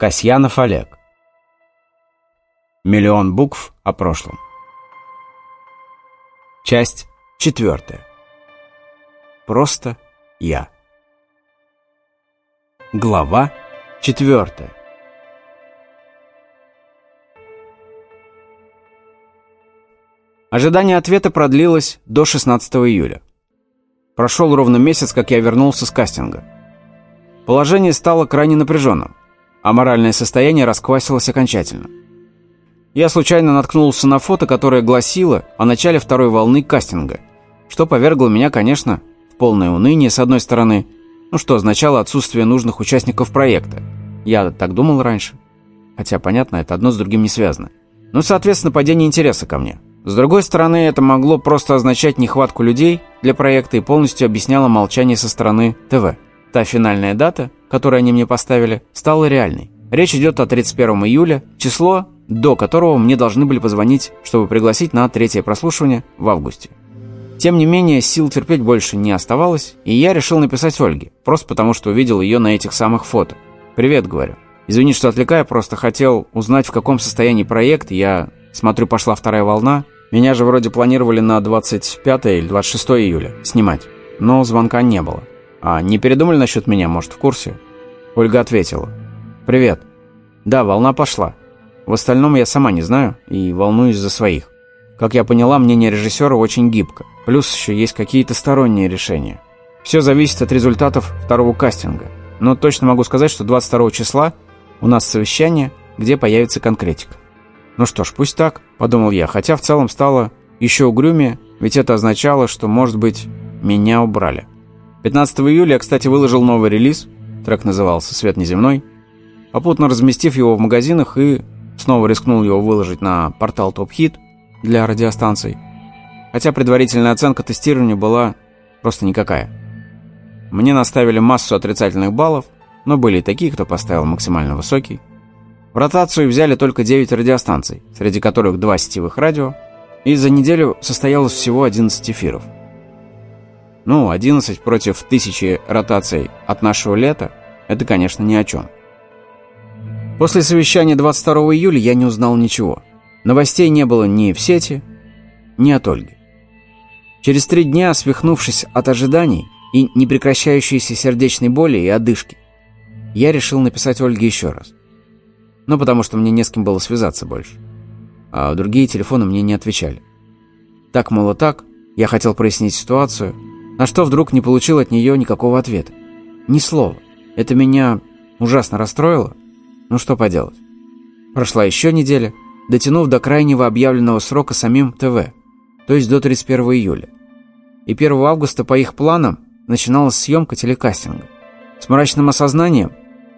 Касьянов Олег. Миллион букв о прошлом. Часть четвертая. Просто я. Глава четвертая. Ожидание ответа продлилось до 16 июля. Прошел ровно месяц, как я вернулся с кастинга. Положение стало крайне напряженным а моральное состояние расквасилось окончательно. Я случайно наткнулся на фото, которое гласило о начале второй волны кастинга, что повергло меня, конечно, в полное уныние с одной стороны, ну что означало отсутствие нужных участников проекта. Я так думал раньше. Хотя, понятно, это одно с другим не связано. Ну, соответственно, падение интереса ко мне. С другой стороны, это могло просто означать нехватку людей для проекта и полностью объясняло молчание со стороны ТВ. Та финальная дата, которую они мне поставили, стала реальной. Речь идет о 31 июля, число, до которого мне должны были позвонить, чтобы пригласить на третье прослушивание в августе. Тем не менее, сил терпеть больше не оставалось, и я решил написать Ольге, просто потому что увидел ее на этих самых фото. «Привет», — говорю. «Извини, что отвлекаю, просто хотел узнать, в каком состоянии проект. Я смотрю, пошла вторая волна. Меня же вроде планировали на 25 или 26 июля снимать, но звонка не было. «А не передумали насчет меня, может, в курсе?» Ольга ответила. «Привет. Да, волна пошла. В остальном я сама не знаю и волнуюсь за своих. Как я поняла, мнение режиссера очень гибко. Плюс еще есть какие-то сторонние решения. Все зависит от результатов второго кастинга. Но точно могу сказать, что 22 числа у нас совещание, где появится конкретика. Ну что ж, пусть так, подумал я, хотя в целом стало еще угрюмее, ведь это означало, что, может быть, меня убрали. 15 июля я, кстати, выложил новый релиз, трек назывался «Свет неземной», попутно разместив его в магазинах и снова рискнул его выложить на портал Hit для радиостанций, хотя предварительная оценка тестирования была просто никакая. Мне наставили массу отрицательных баллов, но были и такие, кто поставил максимально высокий. В ротацию взяли только 9 радиостанций, среди которых два сетевых радио, и за неделю состоялось всего 11 эфиров – ну, 11 против тысячи ротаций от нашего лета – это, конечно, ни о чем. После совещания 22 июля я не узнал ничего. Новостей не было ни в сети, ни от Ольги. Через три дня, свихнувшись от ожиданий и непрекращающейся сердечной боли и одышки, я решил написать Ольге еще раз. Ну, потому что мне не с кем было связаться больше. А другие телефоны мне не отвечали. Так, мало так, я хотел прояснить ситуацию – на что вдруг не получил от нее никакого ответа. Ни слова. Это меня ужасно расстроило. Ну что поделать. Прошла еще неделя, дотянув до крайнего объявленного срока самим ТВ, то есть до 31 июля. И 1 августа по их планам начиналась съемка телекастинга. С мрачным осознанием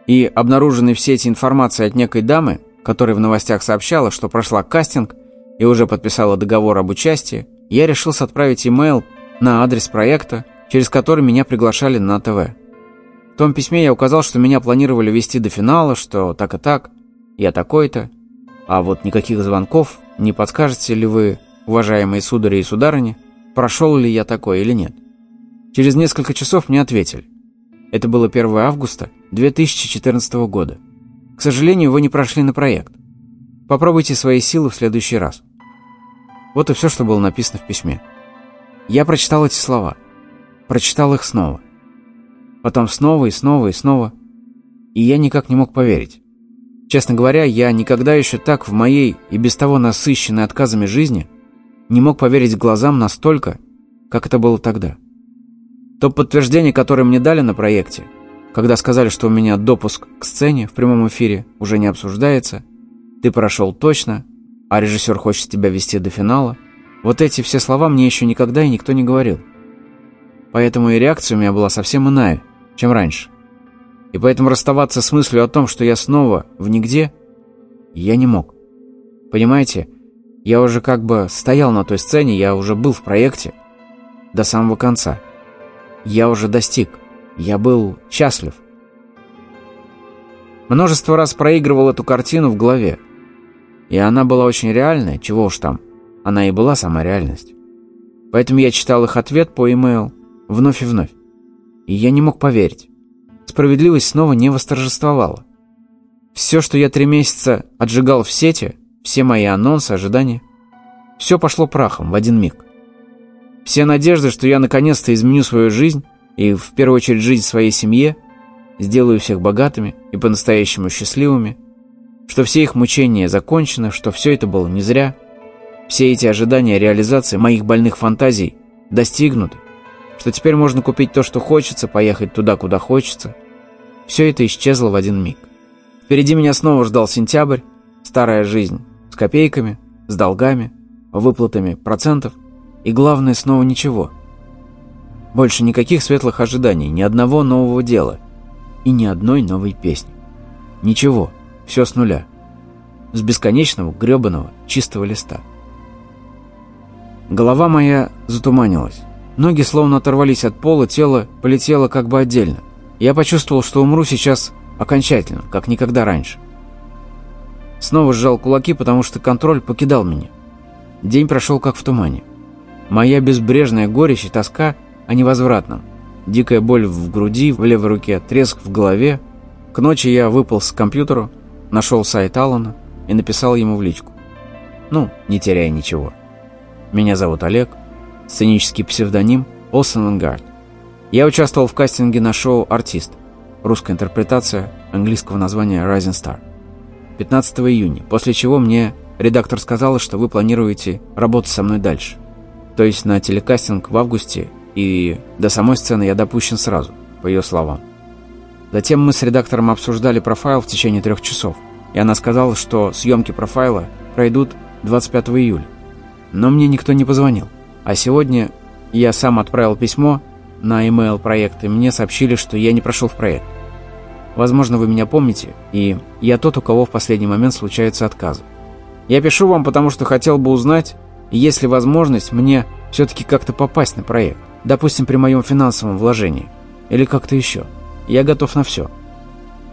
и обнаруженной в сети информацией от некой дамы, которая в новостях сообщала, что прошла кастинг и уже подписала договор об участии, я решился отправить имейл на адрес проекта, через который меня приглашали на ТВ. В том письме я указал, что меня планировали вести до финала, что так и так, я такой-то. А вот никаких звонков, не подскажете ли вы, уважаемые судари и сударыни, прошел ли я такой или нет. Через несколько часов мне ответили. Это было 1 августа 2014 года. К сожалению, вы не прошли на проект. Попробуйте свои силы в следующий раз. Вот и все, что было написано в письме. Я прочитал эти слова. Прочитал их снова. Потом снова и снова и снова. И я никак не мог поверить. Честно говоря, я никогда еще так в моей и без того насыщенной отказами жизни не мог поверить глазам настолько, как это было тогда. То подтверждение, которое мне дали на проекте, когда сказали, что у меня допуск к сцене в прямом эфире уже не обсуждается, ты прошел точно, а режиссер хочет тебя вести до финала – вот эти все слова мне еще никогда и никто не говорил. Поэтому и реакция у меня была совсем иная, чем раньше. И поэтому расставаться с мыслью о том, что я снова в нигде, я не мог. Понимаете, я уже как бы стоял на той сцене, я уже был в проекте до самого конца. Я уже достиг, я был счастлив. Множество раз проигрывал эту картину в голове. И она была очень реальная, чего уж там. Она и была сама реальность. Поэтому я читал их ответ по e-mail вновь и вновь. И я не мог поверить. Справедливость снова не восторжествовала. Все, что я три месяца отжигал в сети, все мои анонсы, ожидания, все пошло прахом в один миг. Все надежды, что я наконец-то изменю свою жизнь, и в первую очередь жизнь своей семье, сделаю всех богатыми и по-настоящему счастливыми, что все их мучения закончены, что все это было не зря, все эти ожидания реализации моих больных фантазий достигнуты, что теперь можно купить то, что хочется, поехать туда, куда хочется. Все это исчезло в один миг. Впереди меня снова ждал сентябрь, старая жизнь, с копейками, с долгами, выплатами процентов, и главное, снова ничего. Больше никаких светлых ожиданий, ни одного нового дела и ни одной новой песни. Ничего, все с нуля. С бесконечного, гребаного, чистого листа. Голова моя затуманилась. Ноги словно оторвались от пола, тело полетело как бы отдельно. Я почувствовал, что умру сейчас окончательно, как никогда раньше. Снова сжал кулаки, потому что контроль покидал меня. День прошел как в тумане. Моя безбрежная горечь и тоска о невозвратном. Дикая боль в груди, в левой руке, треск в голове. К ночи я выпал с компьютера, нашел сайт Алана и написал ему в личку. Ну, не теряя ничего. Меня зовут Олег, сценический псевдоним Олсен Вангард. Я участвовал в кастинге на шоу «Артист», русская интерпретация английского названия «Rising Star». 15 июня, после чего мне редактор сказала, что вы планируете работать со мной дальше. То есть на телекастинг в августе, и до самой сцены я допущен сразу, по ее словам. Затем мы с редактором обсуждали профайл в течение трех часов, и она сказала, что съемки профайла пройдут 25 июля. Но мне никто не позвонил. А сегодня я сам отправил письмо на email проект, и мне сообщили, что я не прошел в проект. Возможно, вы меня помните, и я тот, у кого в последний момент случаются отказы. Я пишу вам, потому что хотел бы узнать, есть ли возможность мне все-таки как-то попасть на проект. Допустим, при моем финансовом вложении. Или как-то еще. Я готов на все.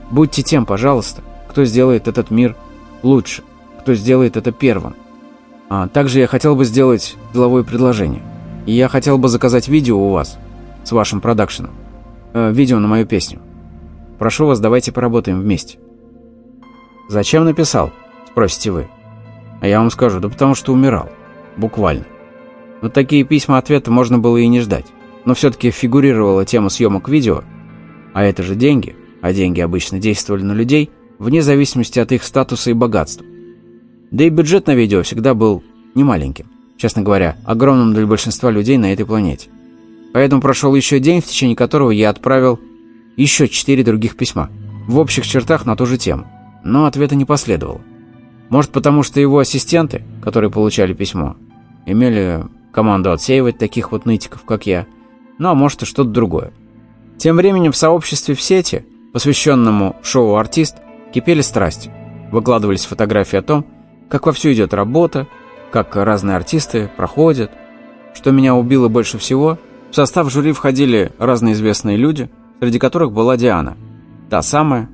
Будьте тем, пожалуйста, кто сделает этот мир лучше, кто сделает это первым. А также я хотел бы сделать деловое предложение. И я хотел бы заказать видео у вас с вашим продакшеном. Э, видео на мою песню. Прошу вас, давайте поработаем вместе. «Зачем написал?» – спросите вы. А я вам скажу, да потому что умирал. Буквально. Но такие письма ответа можно было и не ждать. Но все-таки фигурировала тема съемок видео, а это же деньги, а деньги обычно действовали на людей, вне зависимости от их статуса и богатства. Да и бюджет на видео всегда был немаленьким, честно говоря, огромным для большинства людей на этой планете. Поэтому прошел еще день, в течение которого я отправил еще четыре других письма, в общих чертах на ту же тему, но ответа не последовало. Может, потому что его ассистенты, которые получали письмо, имели команду отсеивать таких вот нытиков, как я, ну а может и что-то другое. Тем временем в сообществе в сети, посвященному шоу «Артист», кипели страсти. Выкладывались фотографии о том, как вовсю идет работа, как разные артисты проходят. Что меня убило больше всего, в состав жюри входили разные известные люди, среди которых была Диана. Та самая,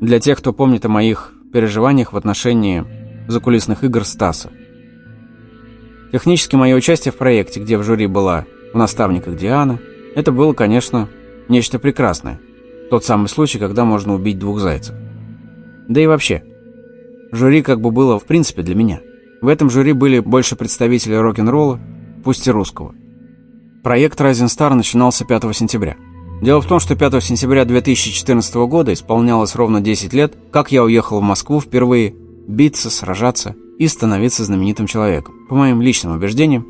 для тех, кто помнит о моих переживаниях в отношении закулисных игр Стаса. Технически мое участие в проекте, где в жюри была в наставниках Диана, это было, конечно, нечто прекрасное. Тот самый случай, когда можно убить двух зайцев. Да и вообще, жюри как бы было в принципе для меня. В этом жюри были больше представители рок-н-ролла, пусть и русского. Проект Rising Star начинался 5 сентября. Дело в том, что 5 сентября 2014 года исполнялось ровно 10 лет, как я уехал в Москву впервые биться, сражаться и становиться знаменитым человеком. По моим личным убеждениям,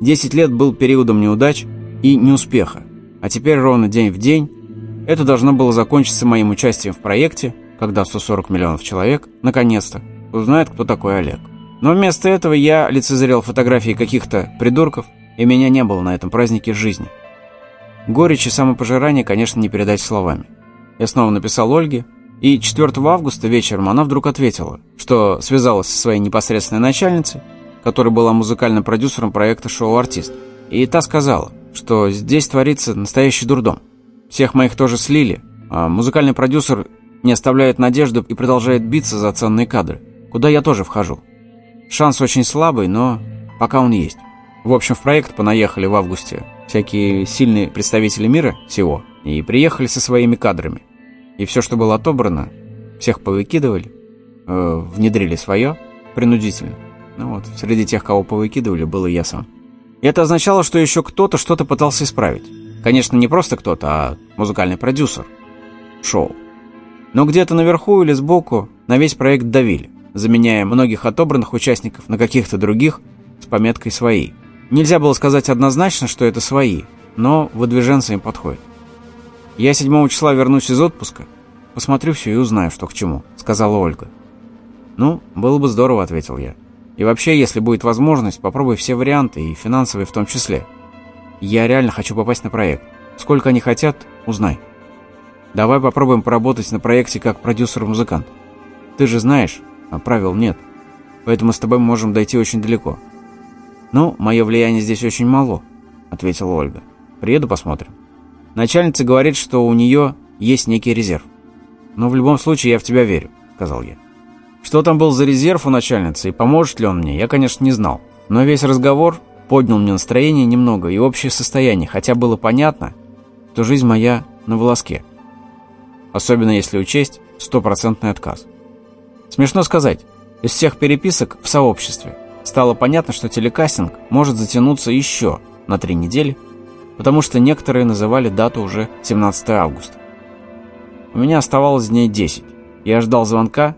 10 лет был периодом неудач и неуспеха, а теперь ровно день в день это должно было закончиться моим участием в проекте, когда 140 миллионов человек, наконец-то, узнают, кто такой Олег. Но вместо этого я лицезрел фотографии каких-то придурков, и меня не было на этом празднике жизни. Горечь и самопожирание, конечно, не передать словами. Я снова написал Ольге, и 4 августа вечером она вдруг ответила, что связалась со своей непосредственной начальницей, которая была музыкальным продюсером проекта «Шоу Артист». И та сказала, что здесь творится настоящий дурдом. Всех моих тоже слили, а музыкальный продюсер не оставляет надежду и продолжает биться за ценные кадры, куда я тоже вхожу. Шанс очень слабый, но пока он есть. В общем, в проект понаехали в августе всякие сильные представители мира всего, и приехали со своими кадрами. И все, что было отобрано, всех повыкидывали, э, внедрили свое принудительно. Ну вот, среди тех, кого повыкидывали, был и я сам. И это означало, что еще кто-то что-то пытался исправить. Конечно, не просто кто-то, а музыкальный продюсер. Шоу. Но где-то наверху или сбоку на весь проект давили, заменяя многих отобранных участников на каких-то других с пометкой «свои». Нельзя было сказать однозначно, что это свои, но выдвиженцы им подходит. «Я 7 числа вернусь из отпуска, посмотрю все и узнаю, что к чему», — сказала Ольга. «Ну, было бы здорово», — ответил я. «И вообще, если будет возможность, попробуй все варианты, и финансовые в том числе. Я реально хочу попасть на проект. Сколько они хотят, узнай. Давай попробуем поработать на проекте как продюсер-музыкант. Ты же знаешь, а правил нет. Поэтому с тобой мы можем дойти очень далеко». «Ну, мое влияние здесь очень мало», — ответила Ольга. «Приеду, посмотрим». Начальница говорит, что у нее есть некий резерв. «Но в любом случае я в тебя верю», — сказал я. Что там был за резерв у начальницы и поможет ли он мне, я, конечно, не знал. Но весь разговор поднял мне настроение немного и общее состояние, хотя было понятно, что жизнь моя на волоске. Особенно если учесть стопроцентный отказ. Смешно сказать, из всех переписок в сообществе стало понятно, что телекастинг может затянуться еще на три недели, потому что некоторые называли дату уже 17 августа. У меня оставалось дней 10. Я ждал звонка,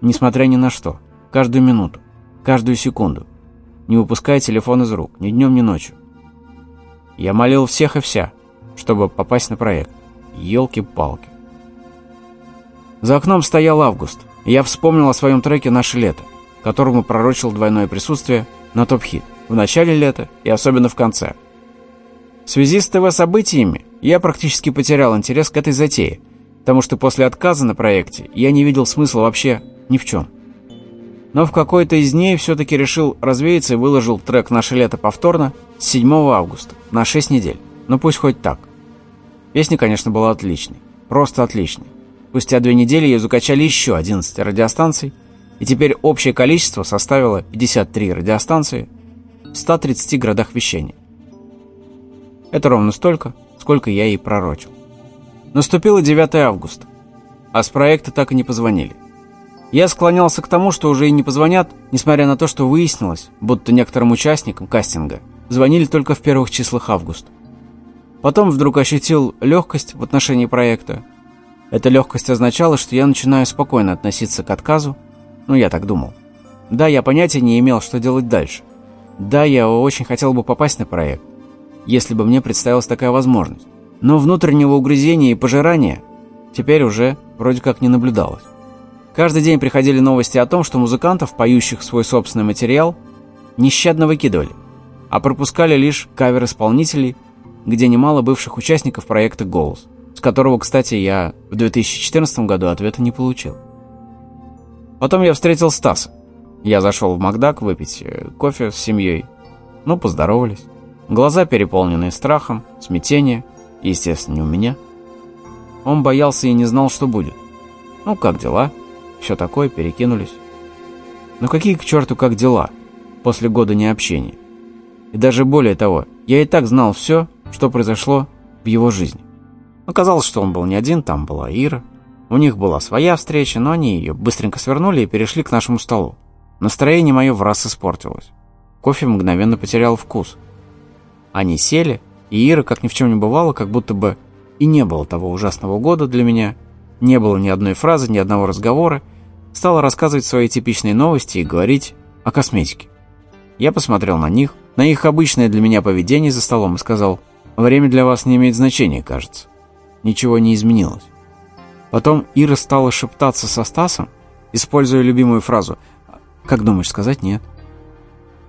несмотря ни на что, каждую минуту, каждую секунду, не выпуская телефон из рук, ни днем, ни ночью. Я молил всех и вся, чтобы попасть на проект. Елки-палки. За окном стоял август, и я вспомнил о своем треке «Наше лето», которому пророчил двойное присутствие на топ-хит в начале лета и особенно в конце – в связи с ТВ-событиями я практически потерял интерес к этой затее, потому что после отказа на проекте я не видел смысла вообще ни в чем. Но в какой-то из дней все-таки решил развеяться и выложил трек «Наше лето» повторно с 7 августа на 6 недель. Ну пусть хоть так. Песня, конечно, была отличной. Просто отличной. Спустя две недели ее закачали еще 11 радиостанций, и теперь общее количество составило 53 радиостанции в 130 городах вещания. Это ровно столько, сколько я и пророчил. Наступило 9 августа, а с проекта так и не позвонили. Я склонялся к тому, что уже и не позвонят, несмотря на то, что выяснилось, будто некоторым участникам кастинга звонили только в первых числах августа. Потом вдруг ощутил легкость в отношении проекта. Эта легкость означала, что я начинаю спокойно относиться к отказу, ну я так думал. Да, я понятия не имел, что делать дальше. Да, я очень хотел бы попасть на проект если бы мне представилась такая возможность. Но внутреннего угрызения и пожирания теперь уже вроде как не наблюдалось. Каждый день приходили новости о том, что музыкантов, поющих свой собственный материал, нещадно выкидывали, а пропускали лишь кавер-исполнителей, где немало бывших участников проекта «Голос», с которого, кстати, я в 2014 году ответа не получил. Потом я встретил Стаса. Я зашел в Макдак выпить э, кофе с семьей. Ну, поздоровались. Глаза переполненные страхом, смятение, естественно, не у меня. Он боялся и не знал, что будет. Ну, как дела? Все такое, перекинулись. Но какие к черту как дела после года необщения? И даже более того, я и так знал все, что произошло в его жизни. Оказалось, что он был не один, там была Ира. У них была своя встреча, но они ее быстренько свернули и перешли к нашему столу. Настроение мое в раз испортилось. Кофе мгновенно потерял вкус – они сели, и Ира, как ни в чем не бывало, как будто бы и не было того ужасного года для меня, не было ни одной фразы, ни одного разговора, стала рассказывать свои типичные новости и говорить о косметике. Я посмотрел на них, на их обычное для меня поведение за столом и сказал, «Время для вас не имеет значения, кажется. Ничего не изменилось». Потом Ира стала шептаться со Стасом, используя любимую фразу «Как думаешь, сказать нет?»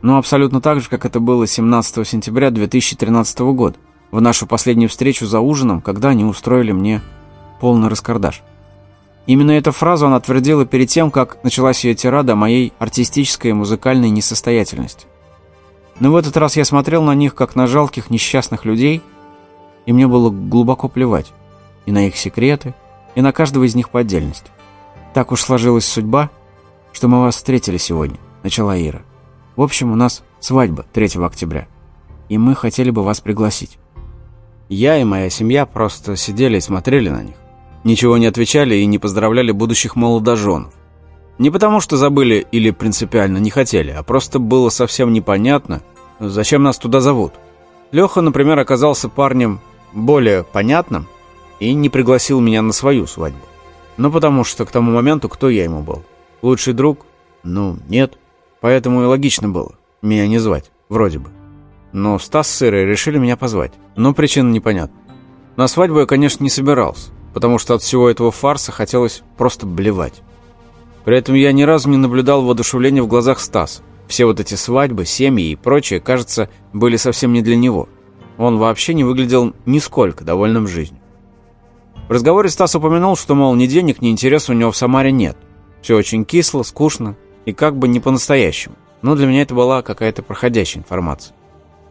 Ну, абсолютно так же, как это было 17 сентября 2013 года, в нашу последнюю встречу за ужином, когда они устроили мне полный раскардаш. Именно эту фразу она твердила перед тем, как началась ее тирада о моей артистической и музыкальной несостоятельности. Но в этот раз я смотрел на них, как на жалких несчастных людей, и мне было глубоко плевать и на их секреты, и на каждого из них по отдельности. Так уж сложилась судьба, что мы вас встретили сегодня, начала Ира. В общем, у нас свадьба 3 октября, и мы хотели бы вас пригласить. Я и моя семья просто сидели и смотрели на них. ничего не отвечали и не поздравляли будущих молодоженов. Не потому, что забыли или принципиально не хотели, а просто было совсем непонятно, зачем нас туда зовут. Леха, например, оказался парнем более понятным и не пригласил меня на свою свадьбу. Ну, потому что к тому моменту кто я ему был? Лучший друг? Ну, нет. Поэтому и логично было меня не звать, вроде бы. Но Стас с Ирой решили меня позвать. Но причина непонятна. На свадьбу я, конечно, не собирался, потому что от всего этого фарса хотелось просто блевать. При этом я ни разу не наблюдал воодушевления в глазах Стаса. Все вот эти свадьбы, семьи и прочее, кажется, были совсем не для него. Он вообще не выглядел нисколько довольным жизнью. В разговоре Стас упомянул, что, мол, ни денег, ни интереса у него в Самаре нет. Все очень кисло, скучно и как бы не по-настоящему. Но для меня это была какая-то проходящая информация.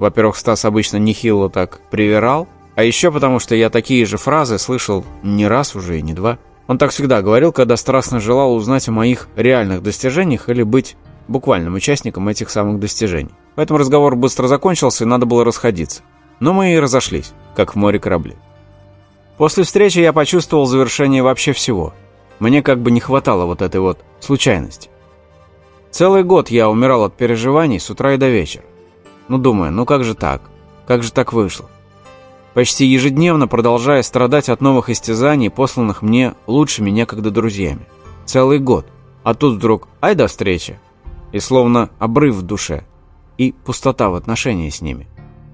Во-первых, Стас обычно нехило так привирал, а еще потому, что я такие же фразы слышал не раз уже и не два. Он так всегда говорил, когда страстно желал узнать о моих реальных достижениях или быть буквальным участником этих самых достижений. Поэтому разговор быстро закончился, и надо было расходиться. Но мы и разошлись, как в море корабли. После встречи я почувствовал завершение вообще всего. Мне как бы не хватало вот этой вот случайности. Целый год я умирал от переживаний с утра и до вечера. Ну, думаю, ну как же так? Как же так вышло? почти ежедневно продолжая страдать от новых истязаний, посланных мне лучшими некогда друзьями. Целый год. А тут вдруг «ай до встречи!» И словно обрыв в душе. И пустота в отношении с ними.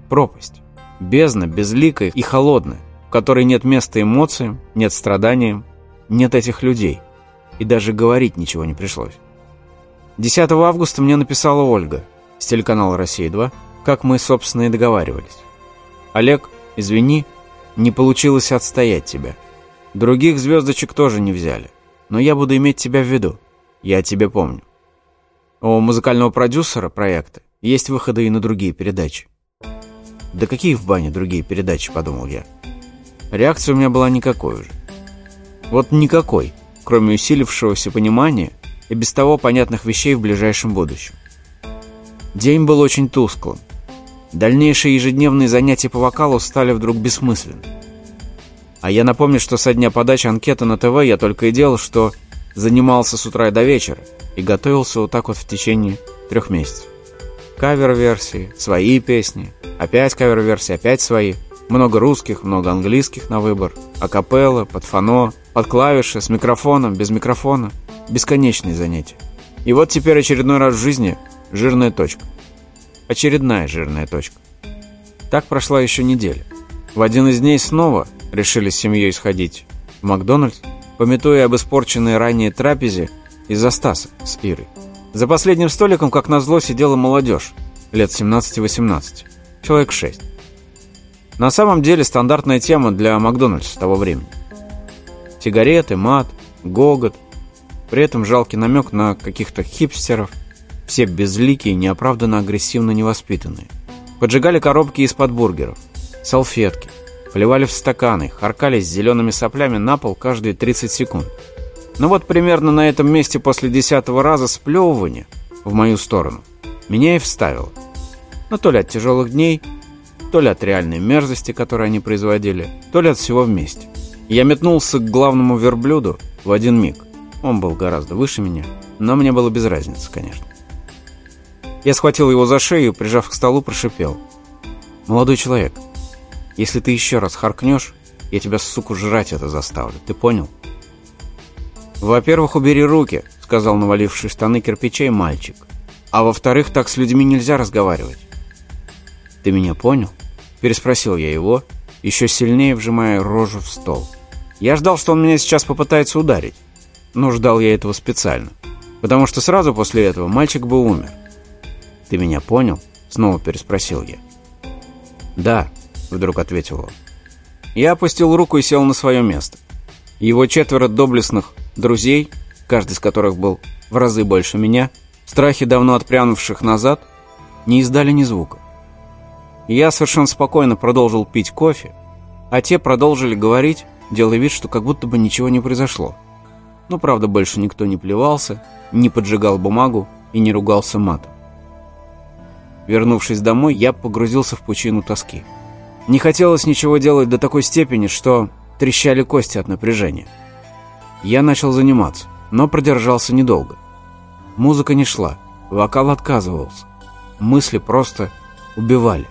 Пропасть. Бездна, безликая и холодная, которой нет места эмоциям, нет страданиям, нет этих людей. И даже говорить ничего не пришлось. 10 августа мне написала Ольга с телеканала «Россия-2», как мы, собственно, и договаривались. Олег Извини, не получилось отстоять тебя. Других звездочек тоже не взяли. Но я буду иметь тебя в виду. Я тебе помню. У музыкального продюсера проекта есть выходы и на другие передачи. Да какие в бане другие передачи, подумал я. Реакция у меня была никакой уже. Вот никакой, кроме усилившегося понимания и без того понятных вещей в ближайшем будущем. День был очень тусклым. Дальнейшие ежедневные занятия по вокалу стали вдруг бессмысленны. А я напомню, что со дня подачи анкеты на ТВ я только и делал, что занимался с утра и до вечера и готовился вот так вот в течение трех месяцев. Кавер-версии, свои песни, опять кавер-версии, опять свои. Много русских, много английских на выбор. Акапелла, под фано, под клавиши, с микрофоном, без микрофона. Бесконечные занятия. И вот теперь очередной раз в жизни жирная точка. Очередная жирная точка. Так прошла еще неделя. В один из дней снова решили с семьей сходить в Макдональдс, пометуя об испорченной ранее трапезе из-за Стаса с Ирой. За последним столиком, как назло, сидела молодежь, лет 17-18, человек 6. На самом деле стандартная тема для Макдональдса того времени. Сигареты, мат, гогот, при этом жалкий намек на каких-то хипстеров – все безликие, неоправданно агрессивно невоспитанные. Поджигали коробки из-под бургеров, салфетки, поливали в стаканы, харкались зелеными соплями на пол каждые 30 секунд. Но вот примерно на этом месте после десятого раза сплевывания в мою сторону меня и вставило. Но то ли от тяжелых дней, то ли от реальной мерзости, которую они производили, то ли от всего вместе. Я метнулся к главному верблюду в один миг. Он был гораздо выше меня, но мне было без разницы, конечно. Я схватил его за шею, прижав к столу, прошипел. «Молодой человек, если ты еще раз харкнешь, я тебя, суку, жрать это заставлю. Ты понял?» «Во-первых, убери руки», — сказал наваливший штаны кирпичей мальчик. «А во-вторых, так с людьми нельзя разговаривать». «Ты меня понял?» — переспросил я его, еще сильнее вжимая рожу в стол. Я ждал, что он меня сейчас попытается ударить. Но ждал я этого специально. Потому что сразу после этого мальчик бы умер. «Ты меня понял?» — снова переспросил я. «Да», — вдруг ответил он. Я опустил руку и сел на свое место. Его четверо доблестных друзей, каждый из которых был в разы больше меня, в страхе давно отпрянувших назад, не издали ни звука. Я совершенно спокойно продолжил пить кофе, а те продолжили говорить, делая вид, что как будто бы ничего не произошло. Но, правда, больше никто не плевался, не поджигал бумагу и не ругался матом. Вернувшись домой, я погрузился в пучину тоски. Не хотелось ничего делать до такой степени, что трещали кости от напряжения. Я начал заниматься, но продержался недолго. Музыка не шла, вокал отказывался. Мысли просто убивали.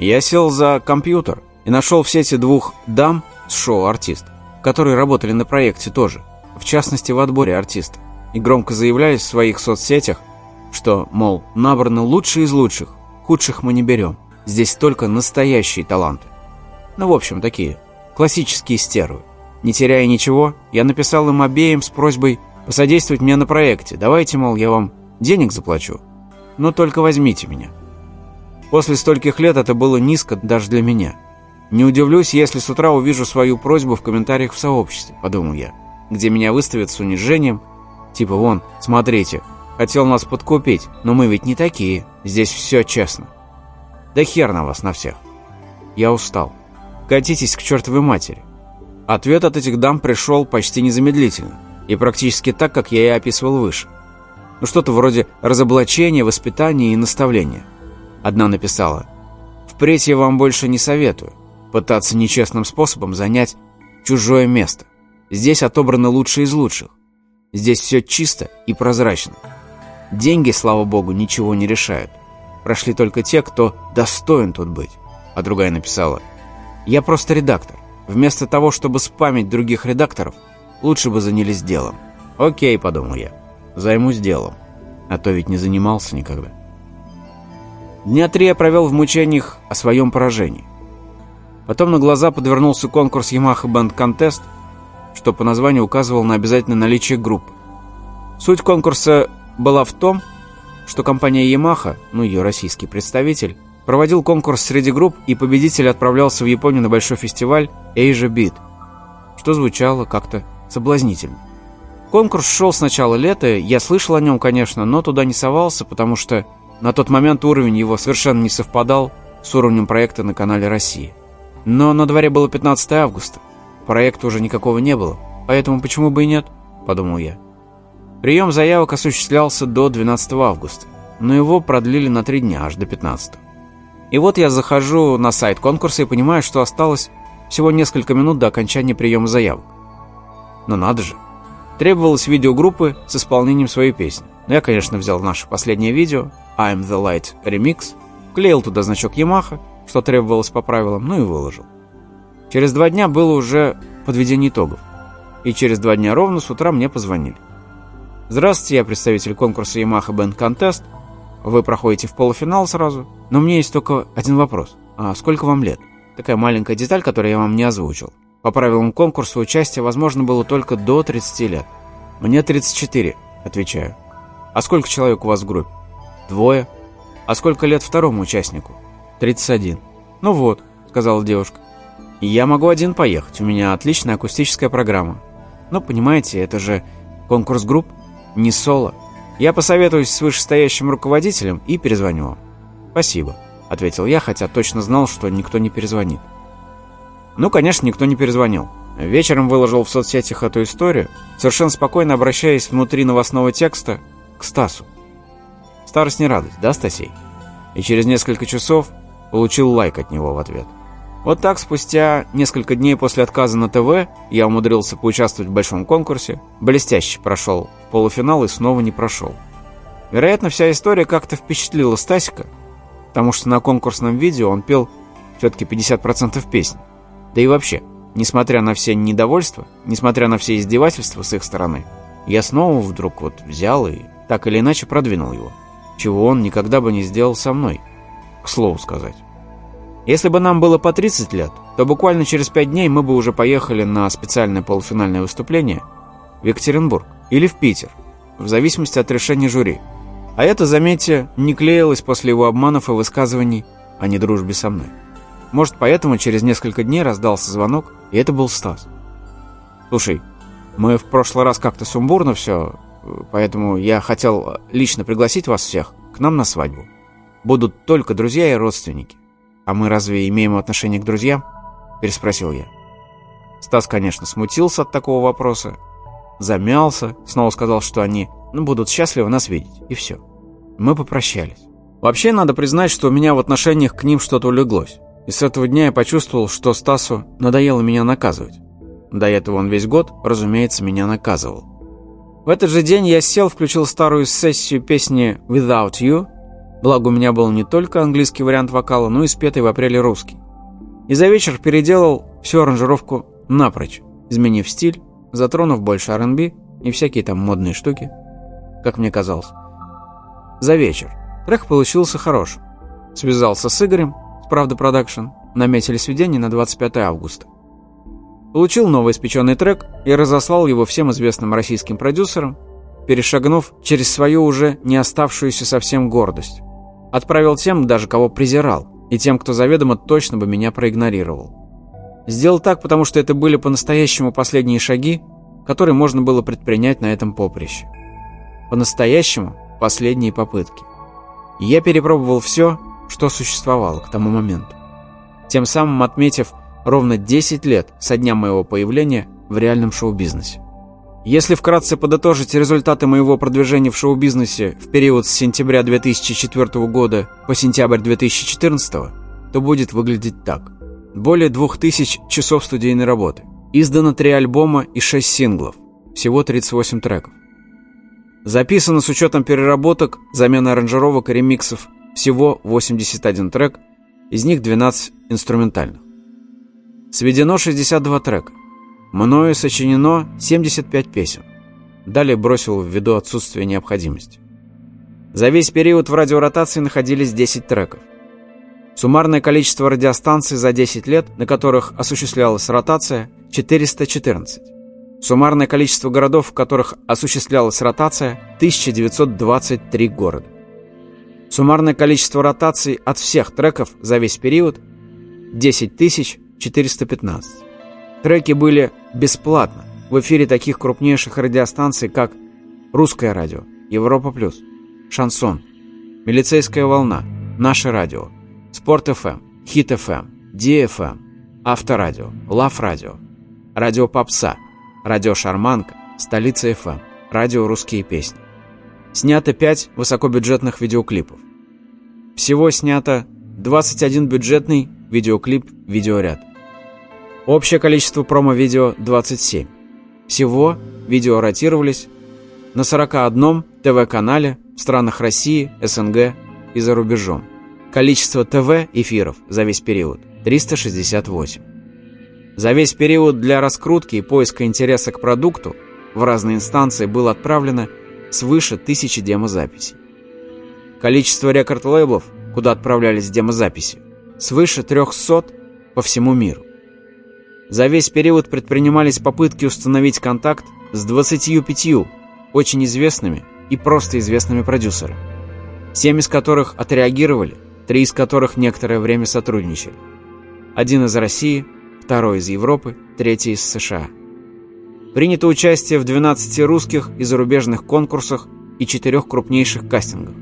Я сел за компьютер и нашел в сети двух дам с шоу «Артист», которые работали на проекте тоже, в частности в отборе артиста, и громко заявляли в своих соцсетях, что, мол, набрано лучшие из лучших, худших мы не берем, здесь только настоящие таланты. Ну, в общем, такие классические стервы. Не теряя ничего, я написал им обеим с просьбой посодействовать мне на проекте. Давайте, мол, я вам денег заплачу, но только возьмите меня. После стольких лет это было низко даже для меня. Не удивлюсь, если с утра увижу свою просьбу в комментариях в сообществе, подумал я, где меня выставят с унижением, типа вон, смотрите, хотел нас подкупить, но мы ведь не такие, здесь все честно. Да хер на вас на всех. Я устал. Катитесь к чертовой матери. Ответ от этих дам пришел почти незамедлительно и практически так, как я и описывал выше. Ну что-то вроде разоблачения, воспитания и наставления. Одна написала «Впредь я вам больше не советую пытаться нечестным способом занять чужое место. Здесь отобраны лучшие из лучших. Здесь все чисто и прозрачно. Деньги, слава богу, ничего не решают. Прошли только те, кто достоин тут быть. А другая написала «Я просто редактор. Вместо того, чтобы спамить других редакторов, лучше бы занялись делом». «Окей», — подумал я, — «займусь делом. А то ведь не занимался никогда». Дня три я провел в мучениях о своем поражении. Потом на глаза подвернулся конкурс Yamaha Band Contest, что по названию указывал на обязательное наличие группы. Суть конкурса была в том, что компания Yamaha, ну ее российский представитель, проводил конкурс среди групп, и победитель отправлялся в Японию на большой фестиваль Asia Beat, что звучало как-то соблазнительно. Конкурс шел с начала лета, я слышал о нем, конечно, но туда не совался, потому что на тот момент уровень его совершенно не совпадал с уровнем проекта на канале «Россия». Но на дворе было 15 августа. Проекта уже никакого не было, поэтому почему бы и нет, подумал я. Прием заявок осуществлялся до 12 августа, но его продлили на три дня, аж до 15. И вот я захожу на сайт конкурса и понимаю, что осталось всего несколько минут до окончания приема заявок. Но надо же. Требовалось видеогруппы с исполнением своей песни. Но я, конечно, взял наше последнее видео, I'm the Light Remix, вклеил туда значок Yamaha, что требовалось по правилам, ну и выложил. Через два дня было уже подведение итогов. И через два дня ровно с утра мне позвонили. «Здравствуйте, я представитель конкурса Yamaha Band Contest. Вы проходите в полуфинал сразу. Но мне есть только один вопрос. А сколько вам лет?» Такая маленькая деталь, которую я вам не озвучил. По правилам конкурса участие возможно было только до 30 лет. «Мне 34», — отвечаю. «А сколько человек у вас в группе?» «Двое». «А сколько лет второму участнику?» «31». «Ну вот», — сказала девушка. «Я могу один поехать, у меня отличная акустическая программа». «Ну, понимаете, это же конкурс групп, не соло. Я посоветуюсь с вышестоящим руководителем и перезвоню вам». «Спасибо», — ответил я, хотя точно знал, что никто не перезвонит. Ну, конечно, никто не перезвонил. Вечером выложил в соцсетях эту историю, совершенно спокойно обращаясь внутри новостного текста к Стасу. Старость не радость, да, Стасей? И через несколько часов получил лайк от него в ответ. Вот так, спустя несколько дней после отказа на ТВ, я умудрился поучаствовать в большом конкурсе, блестяще прошел в полуфинал и снова не прошел. Вероятно, вся история как-то впечатлила Стасика, потому что на конкурсном видео он пел все-таки 50% песни. Да и вообще, несмотря на все недовольства, несмотря на все издевательства с их стороны, я снова вдруг вот взял и так или иначе продвинул его, чего он никогда бы не сделал со мной, к слову сказать. Если бы нам было по 30 лет, то буквально через 5 дней мы бы уже поехали на специальное полуфинальное выступление в Екатеринбург или в Питер, в зависимости от решения жюри. А это, заметьте, не клеилось после его обманов и высказываний о недружбе со мной. Может, поэтому через несколько дней раздался звонок, и это был Стас. «Слушай, мы в прошлый раз как-то сумбурно все, поэтому я хотел лично пригласить вас всех к нам на свадьбу. Будут только друзья и родственники. А мы разве имеем отношение к друзьям?» – переспросил я. Стас, конечно, смутился от такого вопроса, замялся, снова сказал, что они ну, будут счастливы нас видеть, и все. Мы попрощались. Вообще, надо признать, что у меня в отношениях к ним что-то улеглось. И с этого дня я почувствовал, что Стасу надоело меня наказывать. До этого он весь год, разумеется, меня наказывал. В этот же день я сел, включил старую сессию песни «Without You», благо у меня был не только английский вариант вокала, но и спетый в апреле русский. И за вечер переделал всю аранжировку напрочь, изменив стиль, затронув больше R&B и всякие там модные штуки, как мне казалось. За вечер. Трек получился хорошим. Связался с Игорем, с Правда Production, наметили сведение на 25 августа. Получил новоиспеченный трек и разослал его всем известным российским продюсерам, перешагнув через свою уже не оставшуюся совсем гордость. Отправил тем, даже кого презирал, и тем, кто заведомо точно бы меня проигнорировал. Сделал так, потому что это были по-настоящему последние шаги, которые можно было предпринять на этом поприще. По-настоящему последние попытки. И я перепробовал все, что существовало к тому моменту. Тем самым отметив ровно 10 лет со дня моего появления в реальном шоу-бизнесе. Если вкратце подытожить результаты моего продвижения в шоу-бизнесе в период с сентября 2004 года по сентябрь 2014, то будет выглядеть так. Более 2000 часов студийной работы. Издано 3 альбома и 6 синглов. Всего 38 треков. Записано с учетом переработок, замены аранжировок и ремиксов всего 81 трек, из них 12 инструментальных. Сведено 62 трека. Мною сочинено 75 песен. Далее бросил ввиду отсутствия необходимости. За весь период в радиоротации находились 10 треков. Суммарное количество радиостанций за 10 лет, на которых осуществлялась ротация – 414. Суммарное количество городов, в которых осуществлялась ротация – 1923 города. Суммарное количество ротаций от всех треков за весь период – 10 415. Треки были бесплатно в эфире таких крупнейших радиостанций, как «Русское радио», «Европа плюс», «Шансон», «Милицейская волна», «Наше радио», «Спорт FM», «Хит FM», «DFM», «Авторадио», «Love Radio», «Радио Попса», «Радио Шарманка», «Столица FM», «Радио Русские песни». Снято 5 высокобюджетных видеоклипов. Всего снято 21 бюджетный видеоклип-видеоряд. Общее количество промо-видео 27. Всего видео ротировались на 41 ТВ-канале в странах России, СНГ и за рубежом. Количество ТВ-эфиров за весь период – 368. За весь период для раскрутки и поиска интереса к продукту в разные инстанции было отправлено свыше тысячи демозаписей. Количество рекорд-лейблов, куда отправлялись демозаписи, свыше 300 по всему миру. За весь период предпринимались попытки установить контакт с 25 очень известными и просто известными продюсерами, семь из которых отреагировали, три из которых некоторое время сотрудничали. Один из России, второй из Европы, третий из США. Принято участие в 12 русских и зарубежных конкурсах и четырех крупнейших кастингах.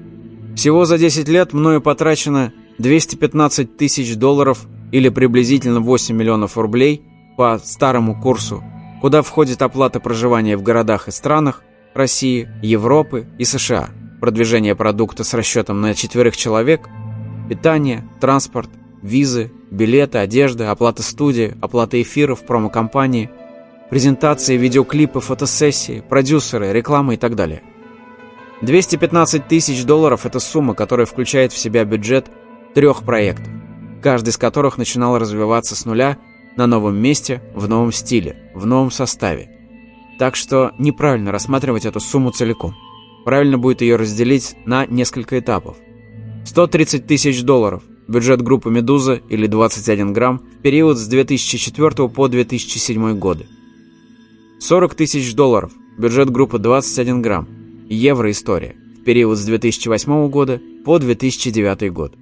Всего за 10 лет мною потрачено 215 тысяч долларов или приблизительно 8 миллионов рублей по старому курсу, куда входит оплата проживания в городах и странах России, Европы и США, продвижение продукта с расчетом на четверых человек, питание, транспорт, визы, билеты, одежда, оплата студии, оплата эфиров, промо-компании, презентации, видеоклипы, фотосессии, продюсеры, реклама и так далее. 215 тысяч долларов – это сумма, которая включает в себя бюджет трех проектов, каждый из которых начинал развиваться с нуля на новом месте, в новом стиле, в новом составе. Так что неправильно рассматривать эту сумму целиком. Правильно будет ее разделить на несколько этапов. 130 тысяч долларов – бюджет группы «Медуза» или 21 грамм в период с 2004 по 2007 годы. 40 тысяч долларов – бюджет группы «21 грамм» Евроистория в период с 2008 года по 2009 год.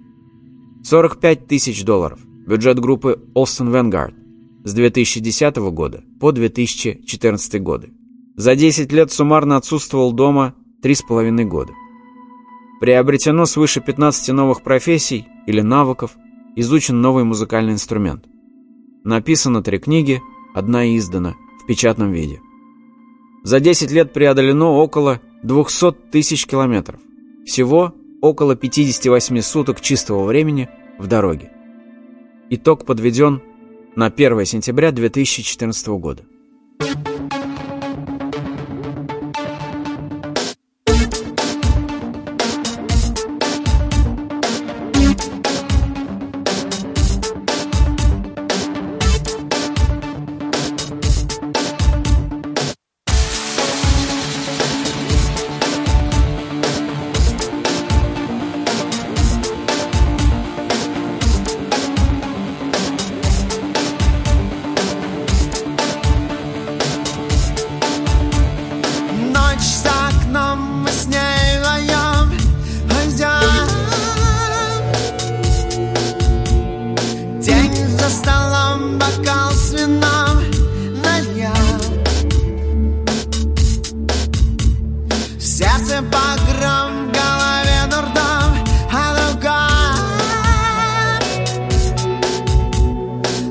45 тысяч долларов – бюджет группы Olsen Vanguard с 2010 года по 2014 годы. За 10 лет суммарно отсутствовал дома 3,5 года. Приобретено свыше 15 новых профессий или навыков, изучен новый музыкальный инструмент. Написано три книги, одна издана в печатном виде. За 10 лет преодолено около 200 тысяч километров. Всего около 58 суток чистого времени в дороге. Итог подведен на 1 сентября 2014 года.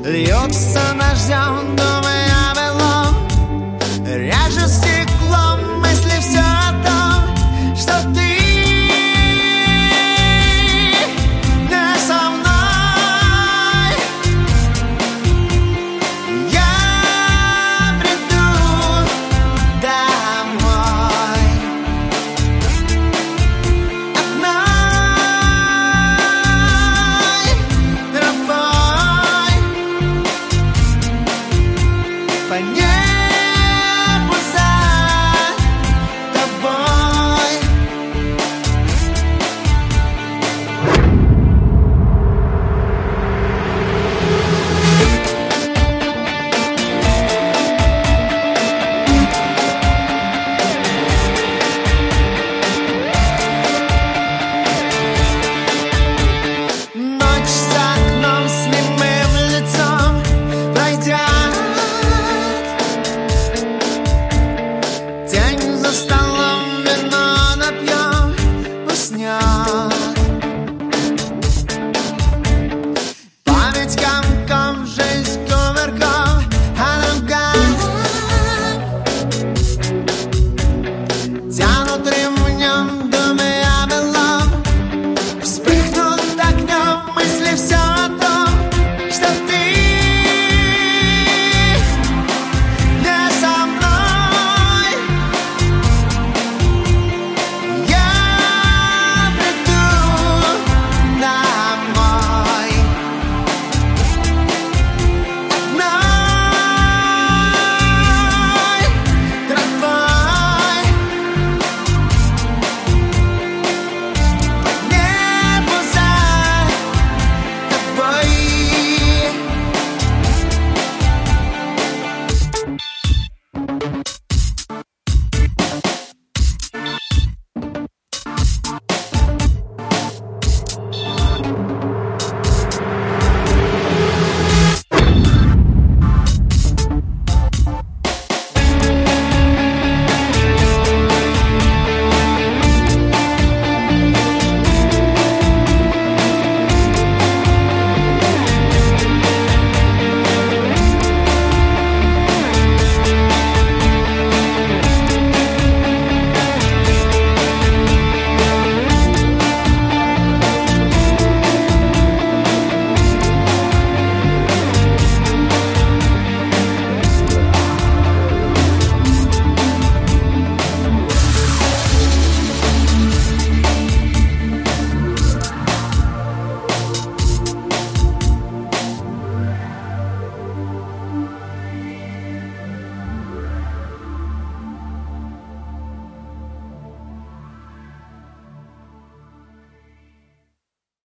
льется дождем,